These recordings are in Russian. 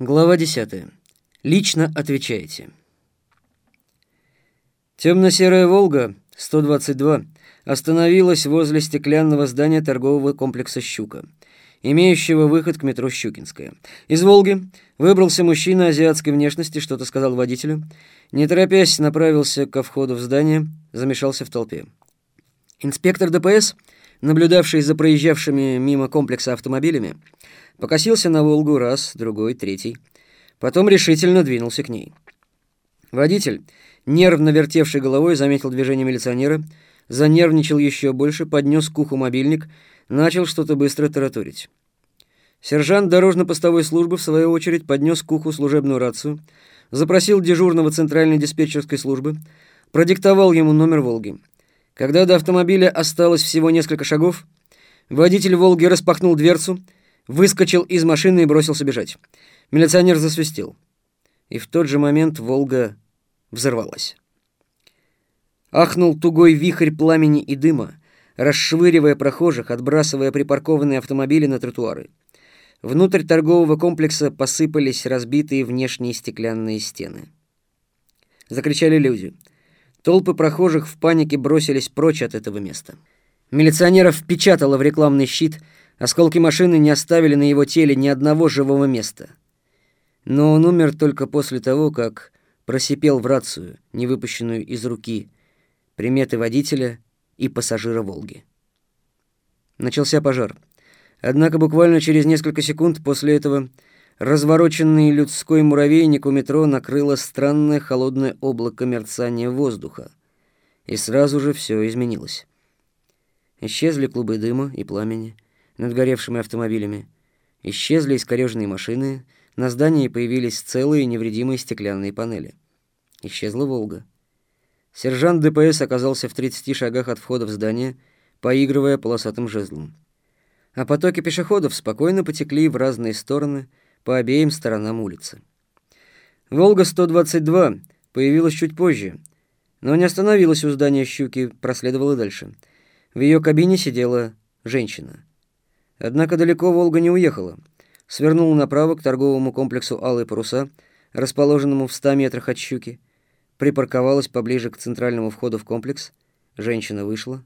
Глава 10. Лично отвечаете. Темно-серая «Волга» 122 остановилась возле стеклянного здания торгового комплекса «Щука», имеющего выход к метро «Щукинская». Из «Волги» выбрался мужчина азиатской внешности, что-то сказал водителю. Не торопясь, направился ко входу в здание, замешался в толпе. Инспектор ДПС, наблюдавший за проезжавшими мимо комплекса автомобилями, Покосился на «Волгу» раз, другой, третий. Потом решительно двинулся к ней. Водитель, нервно вертевший головой, заметил движение милиционера, занервничал еще больше, поднес к уху мобильник, начал что-то быстро тараторить. Сержант дорожно-постовой службы, в свою очередь, поднес к уху служебную рацию, запросил дежурного центральной диспетчерской службы, продиктовал ему номер «Волги». Когда до автомобиля осталось всего несколько шагов, водитель «Волги» распахнул дверцу, выскочил из машины и бросился бежать. Милиционер засвистел. И в тот же момент «Волга» взорвалась. Ахнул тугой вихрь пламени и дыма, расшвыривая прохожих, отбрасывая припаркованные автомобили на тротуары. Внутрь торгового комплекса посыпались разбитые внешние стеклянные стены. Закричали люди. Толпы прохожих в панике бросились прочь от этого места. Милиционеров впечатало в рекламный щит — Осколки машины не оставили на его теле ни одного живого места. Но он умер только после того, как просипел в рацию, не выпущенную из руки, приметы водителя и пассажира «Волги». Начался пожар. Однако буквально через несколько секунд после этого развороченный людской муравейник у метро накрыло странное холодное облако мерцания воздуха. И сразу же все изменилось. Исчезли клубы дыма и пламени, над горевшими автомобилями. Исчезли искореженные машины, на здании появились целые невредимые стеклянные панели. Исчезла «Волга». Сержант ДПС оказался в 30 шагах от входа в здание, поигрывая полосатым жезлом. А потоки пешеходов спокойно потекли в разные стороны по обеим сторонам улицы. «Волга-122» появилась чуть позже, но не остановилась у здания «Щуки», проследовала дальше. В ее кабине сидела женщина. Однако далеко Волга не уехала. Свернула направо к торговому комплексу «Алые паруса», расположенному в 100 метрах от «Щуки». Припарковалась поближе к центральному входу в комплекс. Женщина вышла,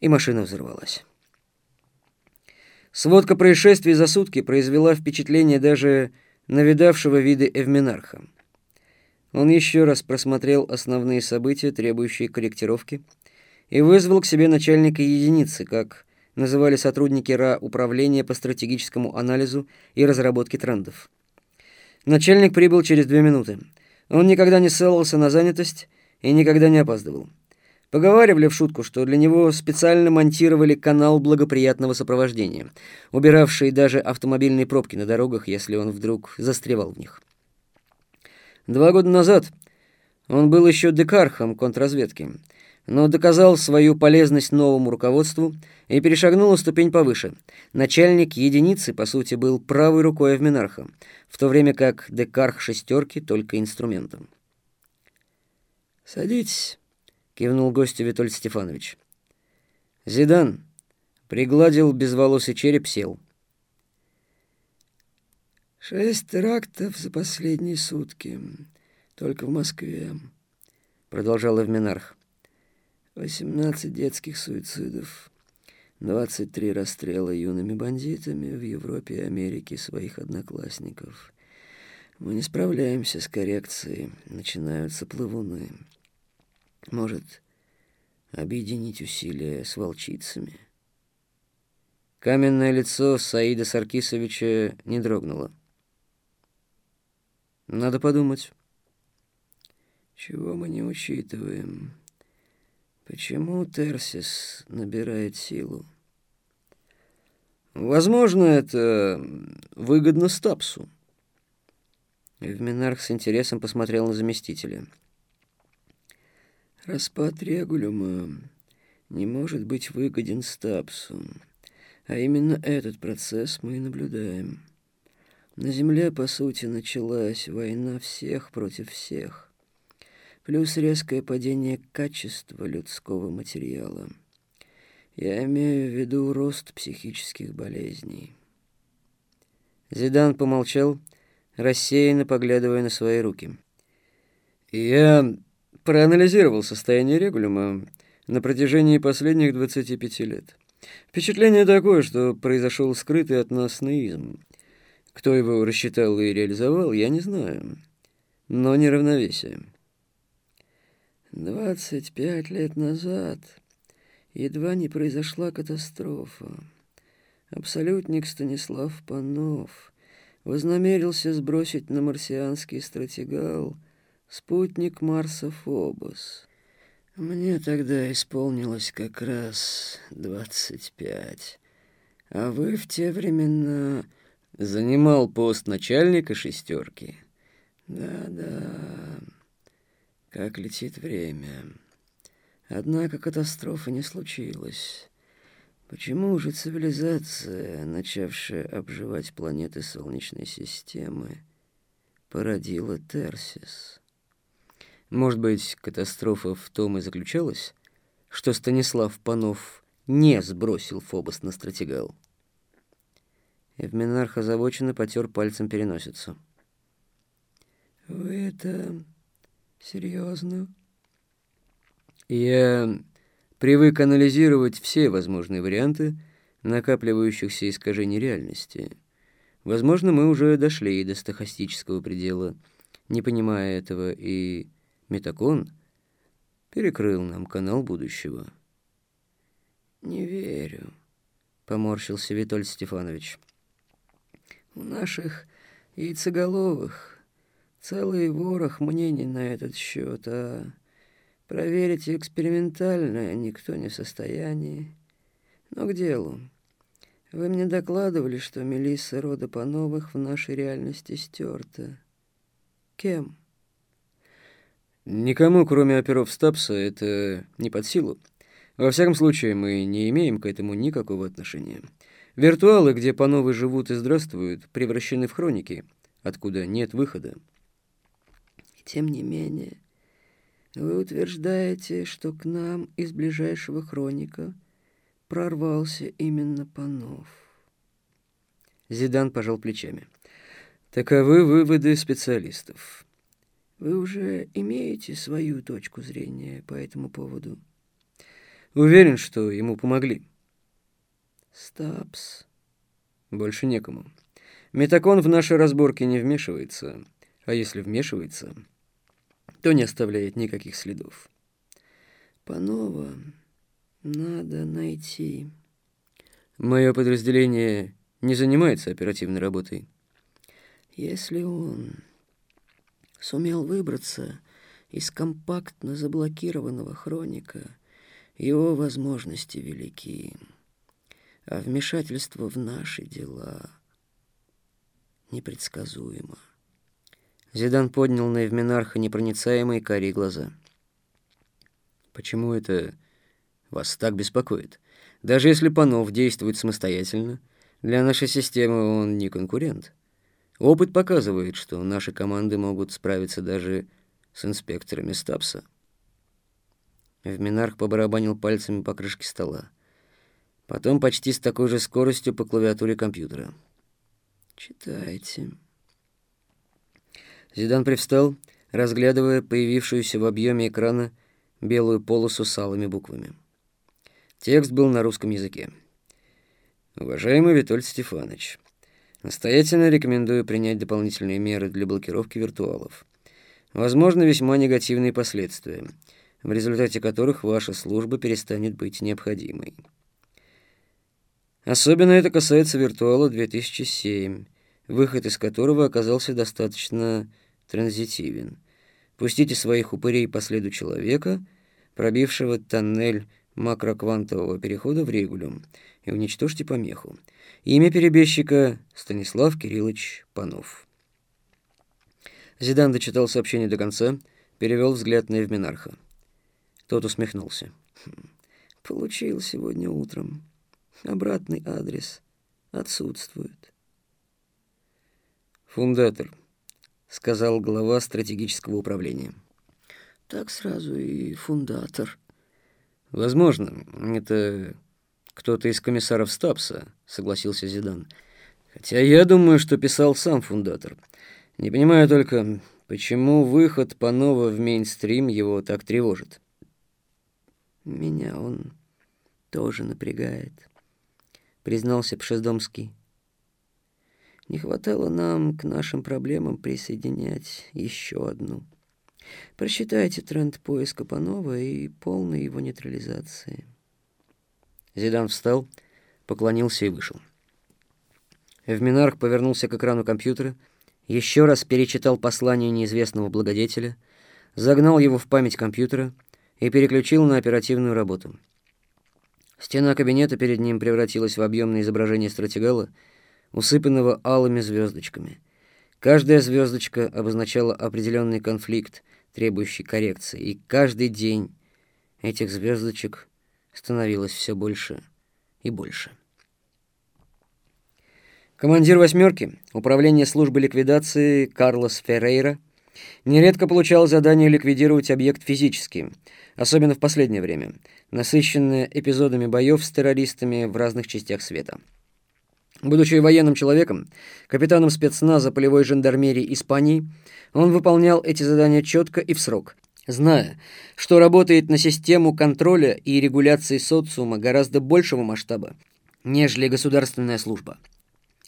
и машина взорвалась. Сводка происшествий за сутки произвела впечатление даже навидавшего виды Эвминарха. Он еще раз просмотрел основные события, требующие корректировки, и вызвал к себе начальника единицы, как называли сотрудники РА Управления по стратегическому анализу и разработке трендов. Начальник прибыл через две минуты. Он никогда не ссылался на занятость и никогда не опаздывал. Поговаривали в шутку, что для него специально монтировали канал благоприятного сопровождения, убиравший даже автомобильные пробки на дорогах, если он вдруг застревал в них. Два года назад он был еще декархом контрразведки — но доказал свою полезность новому руководству и перешагнул ступень повыше. Начальник единицы, по сути, был правой рукой Эвминарха, в то время как Декарх шестерки только инструментом. «Садитесь», — кивнул гостю Витольд Стефанович. Зидан пригладил безволосый череп, сел. «Шесть терактов за последние сутки, только в Москве», — продолжал Эвминарх. 18 детских суицидов, 23 расстрела юными бандитами в Европе и Америке своих одноклассников. Мы не справляемся с коррекцией, начинаются плывуны. Может, объединить усилия с волчицами? Каменное лицо Саида Саркисовича не дрогнуло. Надо подумать. Чего мы не учитываем? Почему Терсис набирает силу? Возможно, это выгодно Стапсу. Эвминарх с интересом посмотрел на заместителя. Распад регулюма не может быть выгоден Стапсу, а именно этот процесс мы и наблюдаем. На Земле, по сути, началась война всех против всех плюс резкое падение качества людского материала. Я имею в виду рост психических болезней. Зидан помолчал, рассеянно поглядывая на свои руки. «Я проанализировал состояние регулюма на протяжении последних 25 лет. Впечатление такое, что произошел скрытый от нас наизм. Кто его рассчитал и реализовал, я не знаю. Но не равновесие. Двадцать пять лет назад едва не произошла катастрофа. Абсолютник Станислав Панов вознамерился сбросить на марсианский стратегал спутник Марса Фобос. Мне тогда исполнилось как раз двадцать пять, а вы в те времена занимал пост начальника шестерки. Да-да, как летит время. Однако катастрофа не случилась. Почему же цивилизация, начавшая обживать планеты Солнечной системы, породила Терсис? Может быть, катастрофа в том и заключалась, что Станислав Панов не сбросил Фобос на стратегал? Эвменарх озабоченно потер пальцем переносицу. «Вы это серьезно?» «Я привык анализировать все возможные варианты накапливающихся искажений реальности. Возможно, мы уже дошли до стохастического предела, не понимая этого, и Метакон перекрыл нам канал будущего». «Не верю», — поморщился Витольд Стефанович. У наших яйцеголовых целый ворох мнений на этот счет, а проверить экспериментально никто не в состоянии. Но к делу. Вы мне докладывали, что Мелисса рода Пановых в нашей реальности стерта. Кем? Никому, кроме оперов Стапса, это не под силу. Во всяком случае, мы не имеем к этому никакого отношения. Виртуалы, где пановы живут и здравствуют, превращены в хроники, откуда нет выхода. Тем не менее, вы утверждаете, что к нам из ближайшего хроника прорвался именно Панов. Зидан пожал плечами. Таковы выводы специалистов. Вы уже имеете свою точку зрения по этому поводу? Уверен, что ему помогли. Стапс. Больше некому. Метакон в наши разборки не вмешивается, а если вмешивается, то не оставляет никаких следов. Панова надо найти. Мое подразделение не занимается оперативной работой. Если он сумел выбраться из компактно заблокированного хроника, его возможности велики а вмешательство в наши дела непредсказуемо. Зидан поднял на Евменарха непроницаемые карие глаза. «Почему это вас так беспокоит? Даже если Панов действует самостоятельно, для нашей системы он не конкурент. Опыт показывает, что наши команды могут справиться даже с инспекторами Стапса». Евменарх побарабанил пальцами по крышке стола. Потом почти с такой же скоростью по клавиатуре компьютера. «Читайте». Зидан привстал, разглядывая появившуюся в объеме экрана белую полосу с алыми буквами. Текст был на русском языке. «Уважаемый Витольд Стефанович, настоятельно рекомендую принять дополнительные меры для блокировки виртуалов. Возможно, весьма негативные последствия, в результате которых ваша служба перестанет быть необходимой». Особенно это касается виртуала 2007, выход из которого оказался достаточно транзитивен. Пустите своих упырей по следу человека, пробившего тоннель макроквантового перехода в регулюм, и уничтожьте помеху. Имя перебежчика Станислав Кириллович Панов. Зидан дочитал сообщение до конца, перевел взгляд на Евменарха. Тот усмехнулся. «Хм, «Получил сегодня утром». Обратный адрес отсутствует. «Фундатор», — сказал глава стратегического управления. «Так сразу и фундатор». «Возможно, это кто-то из комиссаров Стапса», — согласился Зидан. «Хотя я думаю, что писал сам фундатор. Не понимаю только, почему выход Панова в мейнстрим его так тревожит. Меня он тоже напрягает, признался Пшездомский. Не хватало нам к нашим проблемам присоединять еще одну. Просчитайте тренд поиска Панова и полной его нейтрализации. Зидан встал, поклонился и вышел. Эвминарх повернулся к экрану компьютера, еще раз перечитал послание неизвестного благодетеля, загнал его в память компьютера и переключил на оперативную работу. Стена кабинета перед ним превратилась в объемное изображение стратегала, усыпанного алыми звездочками. Каждая звездочка обозначала определенный конфликт, требующий коррекции, и каждый день этих звездочек становилось все больше и больше. Командир «восьмерки» управления службы ликвидации Карлос Феррейра нередко получал задание ликвидировать объект физически, особенно в последнее время, насыщенное эпизодами боев с террористами в разных частях света. Будучи военным человеком, капитаном спецназа полевой жандармерии Испании, он выполнял эти задания четко и в срок, зная, что работает на систему контроля и регуляции социума гораздо большего масштаба, нежели государственная служба.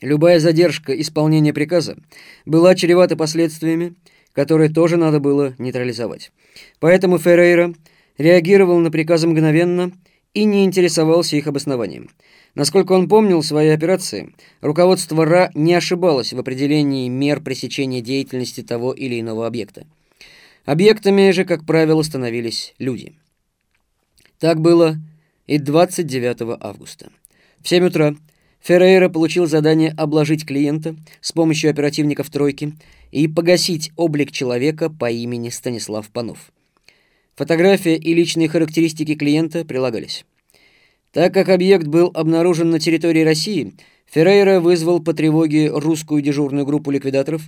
Любая задержка исполнения приказа была чревата последствиями, которые тоже надо было нейтрализовать. Поэтому Феррейра реагировал на приказы мгновенно и не интересовался их обоснованием. Насколько он помнил свои операции, руководство РА не ошибалось в определении мер пресечения деятельности того или иного объекта. Объектами же, как правило, становились люди. Так было и 29 августа. В 7 утра Феррейра получил задание обложить клиента с помощью оперативников «тройки» и погасить облик человека по имени Станислав Панов. Фотография и личные характеристики клиента прилагались. Так как объект был обнаружен на территории России, Феррейра вызвал по тревоге русскую дежурную группу ликвидаторов,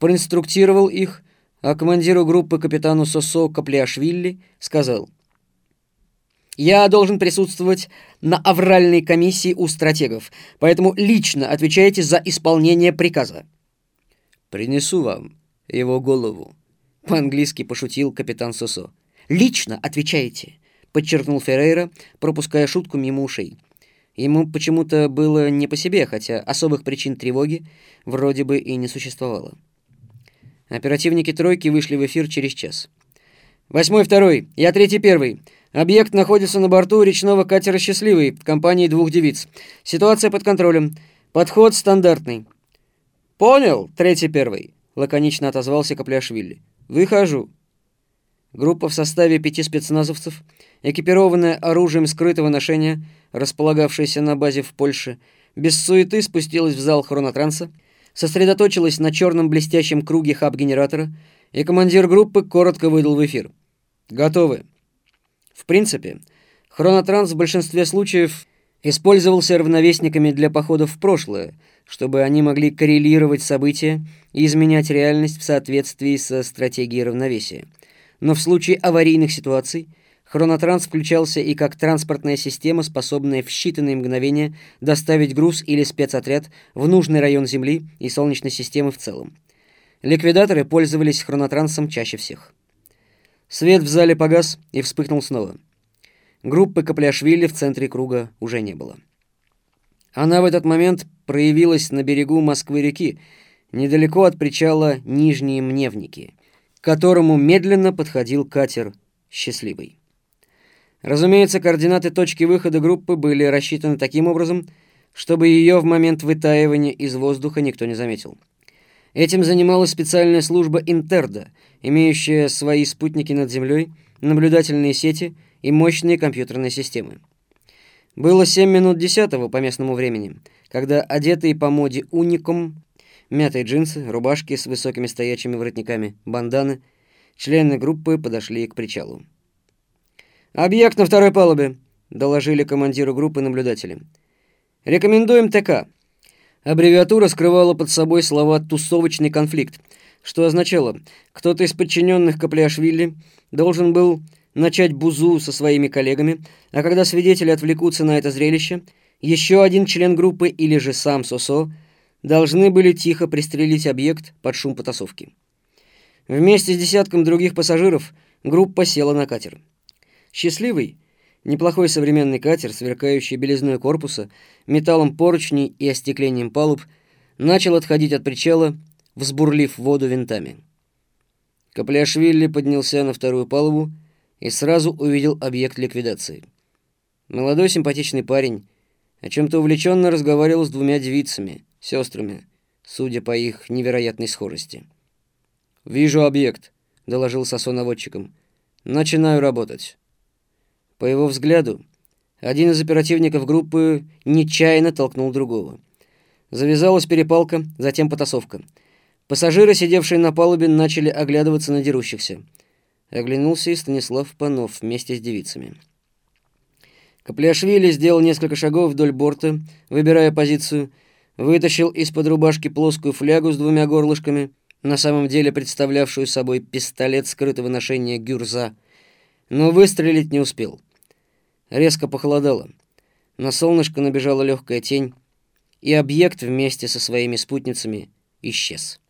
проинструктировал их, а командиру группы капитану Сосо Каплиашвили сказал – я должен присутствовать на авральной комиссии у стратегов, поэтому лично отвечаете за исполнение приказа. Принесу вам его голову. По-английски пошутил капитан Сосо. Лично отвечаете, подчеркнул Феррейра, пропуская шутку мимо ушей. Ему почему-то было не по себе, хотя особых причин тревоги вроде бы и не существовало. Оперативники «тройки» вышли в эфир через час. «Восьмой второй, я третий первый. Объект находится на борту речного катера «Счастливый» в компании двух девиц. Ситуация под контролем. Подход стандартный. «Понял, третий первый», — лаконично отозвался Капляшвили. «Выхожу». Группа в составе пяти спецназовцев, экипированная оружием скрытого ношения, располагавшаяся на базе в Польше, без суеты спустилась в зал хронотранса, сосредоточилась на черном блестящем круге хаб-генератора, и командир группы коротко выдал в эфир. «Готовы». В принципе, хронотранс в большинстве случаев использовался равновесниками для походов в прошлое, чтобы они могли коррелировать события и изменять реальность в соответствии со стратегией равновесия. Но в случае аварийных ситуаций хронотранс включался и как транспортная система, способная в считанные мгновения доставить груз или спецотряд в нужный район Земли и Солнечной системы в целом. Ликвидаторы пользовались хронотрансом чаще всех. Свет в зале погас и вспыхнул снова. Группы Капляшвили в центре круга уже не было. Она в этот момент проявилась на берегу Москвы-реки, недалеко от причала Нижние Мневники, к которому медленно подходил катер «Счастливый». Разумеется, координаты точки выхода группы были рассчитаны таким образом, чтобы ее в момент вытаивания из воздуха никто не заметил. Этим занималась специальная служба Интерда, имеющая свои спутники над Землей, наблюдательные сети и мощные компьютерные системы. Было 7 минут десятого по местному времени, когда одетые по моде уникум, мятые джинсы, рубашки с высокими стоячими воротниками, банданы, члены группы подошли к причалу. «Объект на второй палубе», — доложили командиру группы наблюдатели. «Рекомендуем ТК». Аббревиатура скрывала под собой слова «тусовочный конфликт», что означало, кто-то из подчиненных Капляшвили должен был начать бузу со своими коллегами, а когда свидетели отвлекутся на это зрелище, еще один член группы или же сам Сосо должны были тихо пристрелить объект под шум потасовки. Вместе с десятком других пассажиров группа села на катер. Счастливый, неплохой современный катер, сверкающий белизной корпуса, металлом поручней и остеклением палуб, начал отходить от причала, взбурлив воду винтами. Капляшвили поднялся на вторую палубу и сразу увидел объект ликвидации. Молодой симпатичный парень о чем-то увлеченно разговаривал с двумя девицами, сестрами, судя по их невероятной скорости. «Вижу объект», — доложил Сосо наводчиком. «Начинаю работать». По его взгляду, один из оперативников группы нечаянно толкнул другого. Завязалась перепалка, затем потасовка. Пассажиры, сидевшие на палубе, начали оглядываться на дерущихся. Оглянулся и Станислав Панов вместе с девицами. Капляшвили сделал несколько шагов вдоль борта, выбирая позицию, вытащил из-под рубашки плоскую флягу с двумя горлышками, на самом деле представлявшую собой пистолет скрытого ношения гюрза, но выстрелить не успел. Резко похолодало. На солнышко набежала легкая тень, и объект вместе со своими спутницами исчез.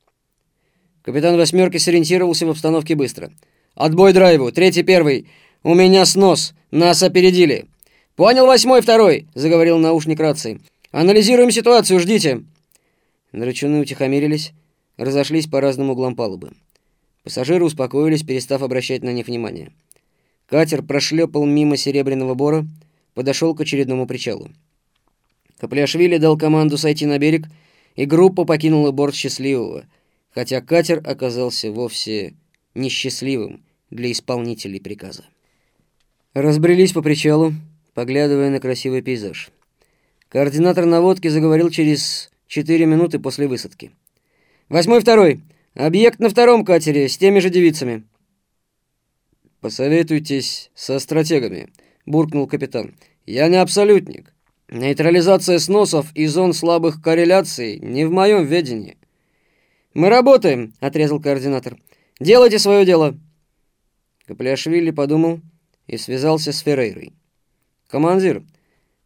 Капитан «восьмерки» сориентировался в обстановке быстро. «Отбой драйву! Третий, первый! У меня снос! Нас опередили!» «Понял, восьмой, второй!» — заговорил наушник рации. «Анализируем ситуацию, ждите!» Нарычуны утихомирились, разошлись по разным углам палубы. Пассажиры успокоились, перестав обращать на них внимание. Катер прошлепал мимо Серебряного Бора, подошел к очередному причалу. Капляшвили дал команду сойти на берег, и группа покинула борт Счастливого, хотя катер оказался вовсе несчастливым для исполнителей приказа. Разбрелись по причалу, поглядывая на красивый пейзаж. Координатор наводки заговорил через четыре минуты после высадки. «Восьмой второй. Объект на втором катере с теми же девицами». «Посоветуйтесь со стратегами», — буркнул капитан. «Я не абсолютник. Нейтрализация сносов и зон слабых корреляций не в моем ведении». «Мы работаем», — отрезал координатор. «Делайте свое дело». Капляшвили подумал и связался с Феррейрой. «Командир,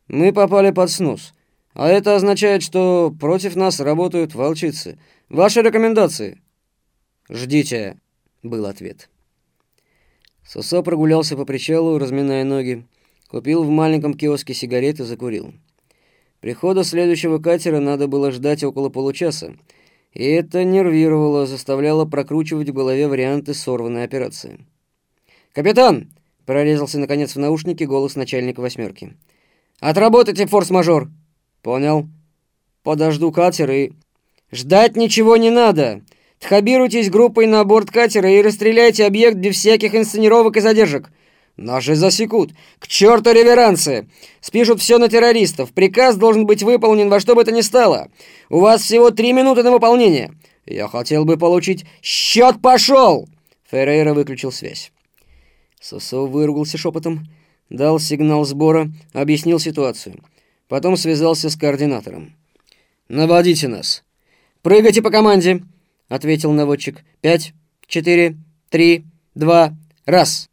мы попали под снос, а это означает, что против нас работают волчицы. Ваши рекомендации?» «Ждите», — был ответ. Сосо прогулялся по причалу, разминая ноги, купил в маленьком киоске сигареты и закурил. Прихода следующего катера надо было ждать около получаса, и это нервировало, заставляло прокручивать в голове варианты сорванной операции. «Капитан!» Прорезался, наконец, в наушнике голос начальника «восьмерки». «Отработайте форс-мажор!» «Понял. Подожду катер и...» «Ждать ничего не надо! Тхабируйтесь группой на борт катера и расстреляйте объект без всяких инсценировок и задержек!» «Наши засекут! К черту реверансы! Спишут все на террористов! Приказ должен быть выполнен во что бы то ни стало! У вас всего три минуты на выполнение!» «Я хотел бы получить...» «Счет пошел!» Феррейра выключил связь. Сосо выругался шепотом, дал сигнал сбора, объяснил ситуацию. Потом связался с координатором. «Наводите нас!» «Прыгайте по команде!» — ответил наводчик. «Пять, четыре, три, два, раз!»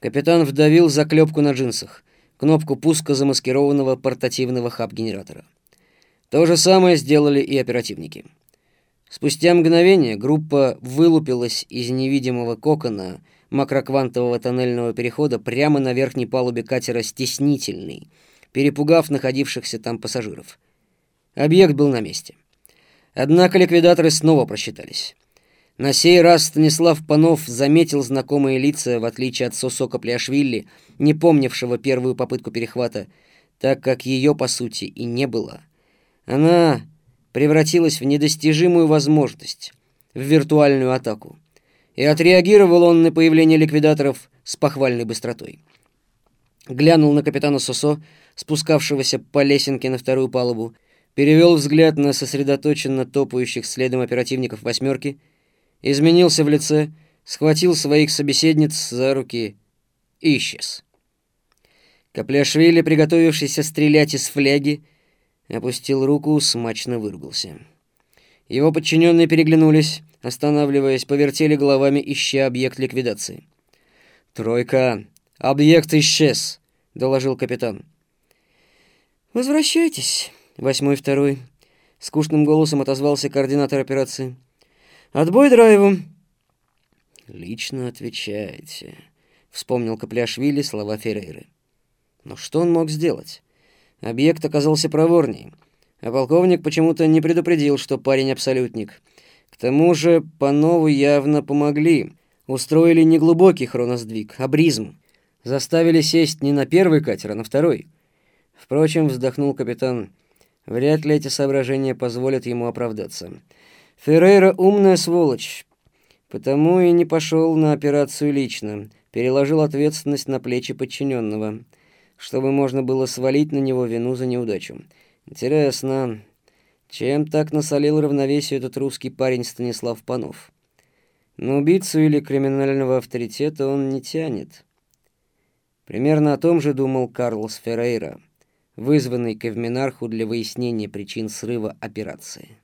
Капитан вдавил заклепку на джинсах, кнопку пуска замаскированного портативного хаб-генератора. То же самое сделали и оперативники. Спустя мгновение группа вылупилась из невидимого кокона — макроквантового тоннельного перехода прямо на верхней палубе катера «Стеснительный», перепугав находившихся там пассажиров. Объект был на месте. Однако ликвидаторы снова просчитались. На сей раз Станислав Панов заметил знакомые лица, в отличие от Сосока Пляшвили, не помнившего первую попытку перехвата, так как ее, по сути, и не было. Она превратилась в недостижимую возможность, в виртуальную атаку и отреагировал он на появление ликвидаторов с похвальной быстротой. Глянул на капитана Сосо, спускавшегося по лесенке на вторую палубу, перевел взгляд на сосредоточенно топающих следом оперативников «восьмерки», изменился в лице, схватил своих собеседниц за руки и исчез. Капляшвили, приготовившийся стрелять из фляги, опустил руку, смачно выругался. Его подчиненные переглянулись, Останавливаясь, повертели головами, ища объект ликвидации. «Тройка! Объект исчез!» — доложил капитан. «Возвращайтесь, восьмой-второй. скучным голосом отозвался координатор операции. «Отбой драйву!» «Лично отвечаете», — вспомнил Капляшвили слова Феррейры. Но что он мог сделать? Объект оказался проворней, а полковник почему-то не предупредил, что парень абсолютник. К тому же Панову явно помогли. Устроили не глубокий хроносдвиг, а бризм. Заставили сесть не на первый катер, а на второй. Впрочем, вздохнул капитан, вряд ли эти соображения позволят ему оправдаться. Феррейра умная сволочь, потому и не пошел на операцию лично, переложил ответственность на плечи подчиненного чтобы можно было свалить на него вину за неудачу. Интересно, чем так насолил равновесие этот русский парень Станислав Панов? На убийцу или криминального авторитета он не тянет. Примерно о том же думал Карлос Феррейра, вызванный к Эвминарху для выяснения причин срыва операции.